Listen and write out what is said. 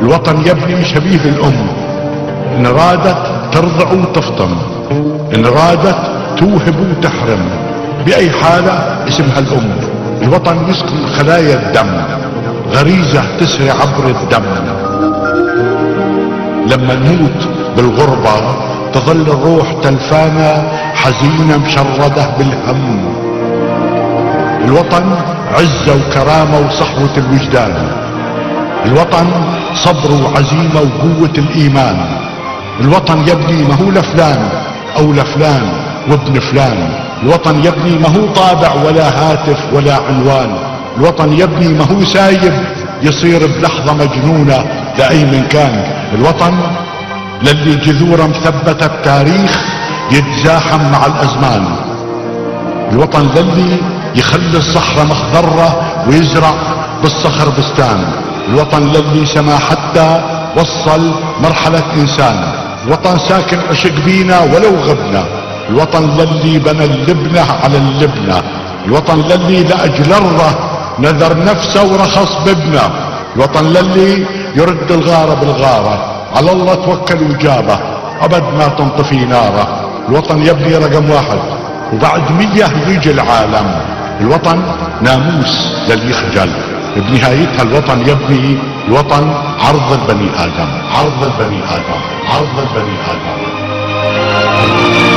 الوطن يبني شبيه الأم. إن رادت ترضع وتفطم إن رادت توهب وتحرم بأي حالة اسمها الأم؟ الوطن يسكن خلايا الدم. غريزة تسري عبر الدم. لما نموت بالغربة تظل الروح تلفانة حزينة مشردة بالهم. الوطن عزة وكرامة وصحوة الوجدان. الوطن صبر وعزيمة وقوة الإيمان. الوطن يبني ما هو لفلان أو لفلان وابن فلان. الوطن يبني ما هو طابع ولا هاتف ولا عنوان. الوطن يبني ما هو سايب يصير بلحظة مجنونة لأي من كان. الوطن للي جذوره مثبتة بتاريخ يتزاحم مع الأزمان. الوطن للي يخلي الصحراء مخضرة ويزرع بالصخر بستان. الوطن للي سما حتى وصل مرحلة إنسان. الوطن ساكن عشق بينا ولو غبنا. الوطن للي بنى اللبنة على اللبنة. الوطن للي لأجل الله نذر نفسه ورخص بابنه الوطن للي يرد الغارة بالغارة. على الله توكل وجابة. أبد ما تنطفي نارة. الوطن يبني رقم واحد. وبعد مية يجي العالم الوطن ناموس للي يخجل بنهايتها الوطن يبني الوطن عرض البني آدم عرض البني آدم عرض البني آدم.